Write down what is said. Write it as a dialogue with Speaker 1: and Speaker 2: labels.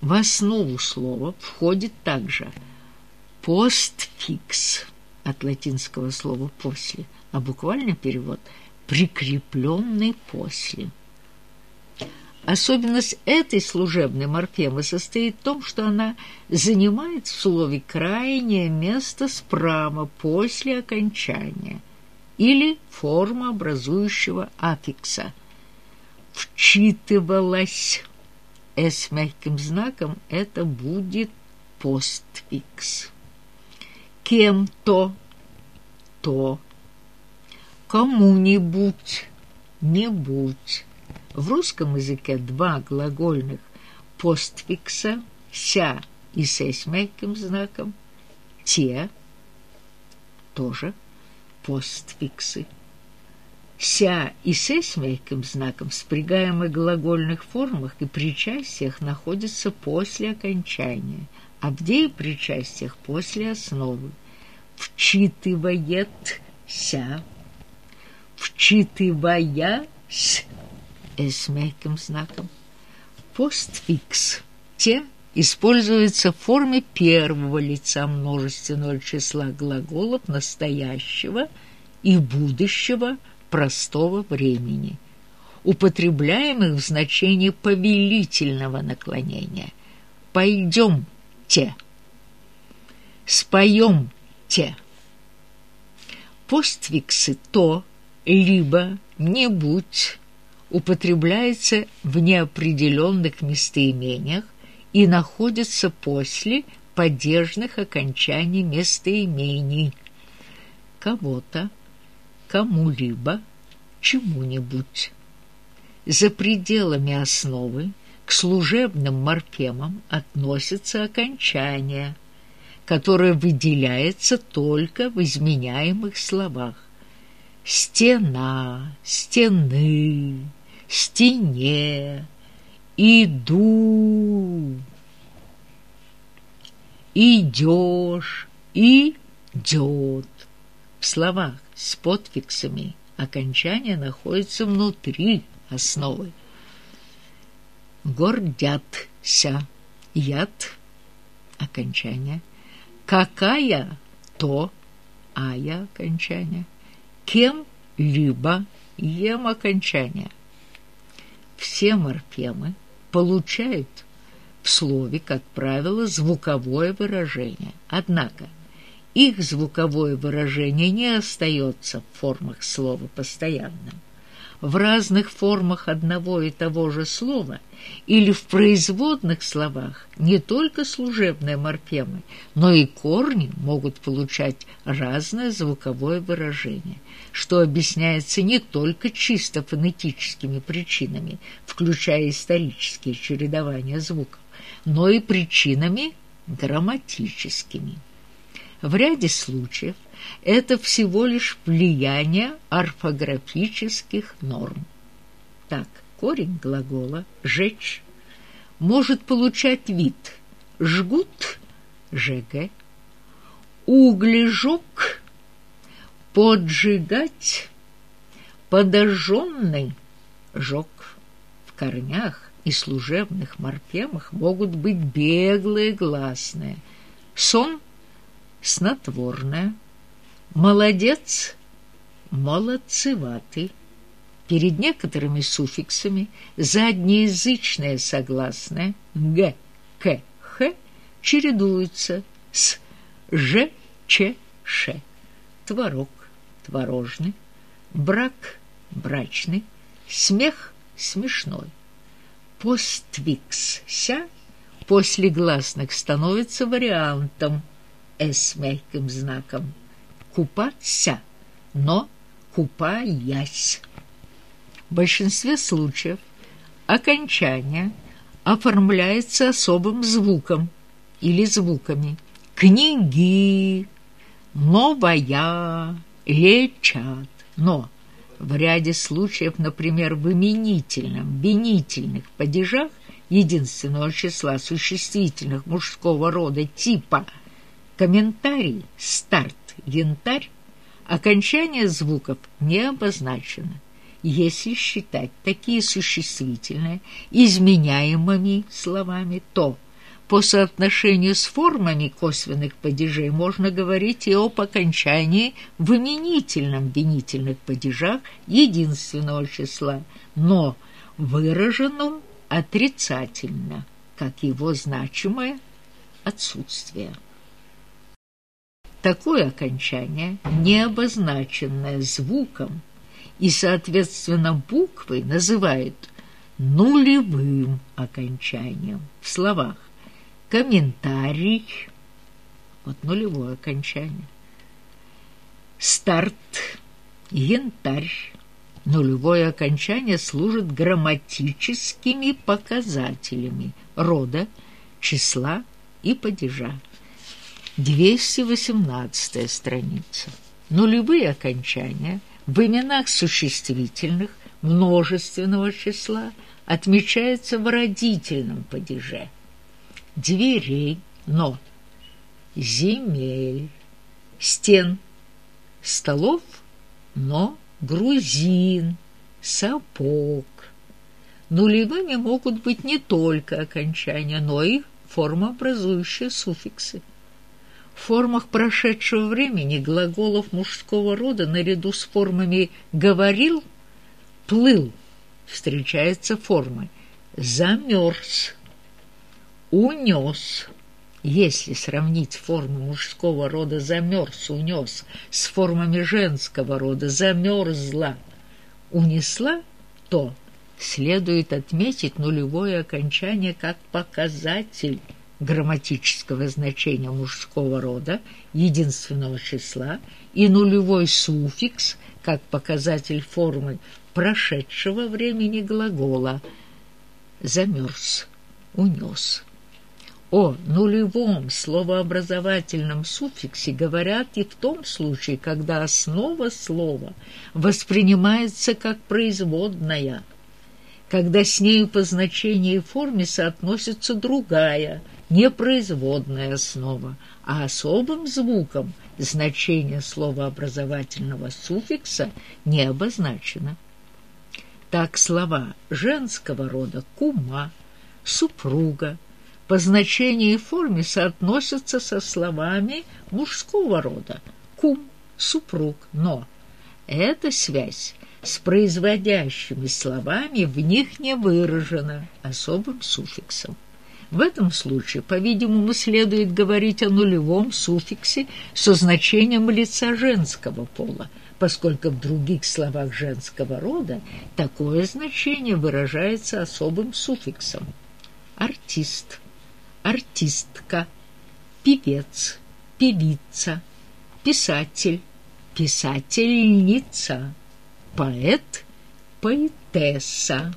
Speaker 1: В основу слова входит также постфикс от латинского слова «после», а буквальный перевод «прикрепленный после». Особенность этой служебной морфемы состоит в том, что она занимает в слове крайнее место справа после окончания или форма образующего аффикса. Вчитывалась с мягким знаком это будет постфикс. Кем-то, то, кому-нибудь, не будь. В русском языке два глагольных постфикса «ся» и «се» с мягким знаком, «те» тоже постфиксы. «Ся» и «се» с мягким знаком спрягаемых глагольных формах и причастиях находятся после окончания, а в деепричастиях после основы. Вчитывает-ся, вчитываясь с мягким знаком. Постфикс «те» используется в форме первого лица множественного числа глаголов настоящего и будущего простого времени, употребляемых в значении повелительного наклонения. «Пойдемте», «споемте». Постфиксы «то», «либо», «не будь» употребляется в неопределенных местоимениях и находится после падежных окончаний местоимений кого-то, кому-либо, чему-нибудь. За пределами основы к служебным морфемам относятся окончания, которое выделяется только в изменяемых словах. Стена, стены, стене, иду, идешь, идет. В словах с подфиксами окончание находится внутри основы. Гордятся, яд, окончание. Какая, то, ая, окончание. Кем-либо, ем, окончание все морфемы получают в слове, как правило, звуковое выражение. Однако их звуковое выражение не остается в формах слова постоянным. В разных формах одного и того же слова или в производных словах не только служебные морфемы, но и корни могут получать разное звуковое выражение что объясняется не только чисто фонетическими причинами, включая исторические чередования звуков, но и причинами грамматическими. В ряде случаев это всего лишь влияние орфографических норм. Так, корень глагола «жечь» может получать вид «жгут» – «жг», «углежок» поджигать подожженный жог. В корнях и служебных морфемах могут быть беглые гласные. Сон — снотворное. Молодец — молодцеватый. Перед некоторыми суффиксами заднеязычное согласное «г», «к», «х» чередуются с «ж», «ч», «ш». Творог творожный, брак брачный, смех смешной. Поствикс-ся после гласных становится вариантом «с» мягким знаком. Купаться, но купаясь. В большинстве случаев окончание оформляется особым звуком или звуками. Книги, новая, лечат, но в ряде случаев, например, в именительном, винительных падежах единственного числа существительных мужского рода типа комментарий, старт, янтарь, окончание звуков не обозначено, если считать такие существительные изменяемыми словами, то По соотношению с формами косвенных падежей можно говорить и об окончании в именительном винительных падежах единственного числа, но выраженном отрицательно, как его значимое отсутствие. Такое окончание, не обозначенное звуком и, соответственно, буквой, называют нулевым окончанием в словах. Комментарий, вот нулевое окончание, старт, янтарь, нулевое окончание служит грамматическими показателями рода, числа и падежа. 218 страница. Нулевые окончания в именах существительных множественного числа отмечаются в родительном падеже. Дверей, но земель, стен, столов, но грузин, сапог. Нулевыми могут быть не только окончания, но и формообразующие суффиксы. В формах прошедшего времени глаголов мужского рода наряду с формами «говорил», «плыл» встречается формы «замерз», «унес». Если сравнить форму мужского рода «замерз», «унес» с формами женского рода «замерзла», «унесла», то следует отметить нулевое окончание как показатель грамматического значения мужского рода, единственного числа, и нулевой суффикс как показатель формы прошедшего времени глагола «замерз», «унес». О нулевом словообразовательном суффиксе говорят и в том случае, когда основа слова воспринимается как производная – когда с нею по значению и форме соотносится другая, непроизводная основа, а особым звуком значение словообразовательного суффикса не обозначено. Так слова женского рода «кума», «супруга» по значению и форме соотносятся со словами мужского рода «кум», «супруг», но эта связь с производящими словами в них не выражено особым суффиксом. В этом случае, по-видимому, следует говорить о нулевом суффиксе со значением лица женского пола, поскольку в других словах женского рода такое значение выражается особым суффиксом. Артист, артистка, певец, певица, писатель, писательница – поэт, поэтесса.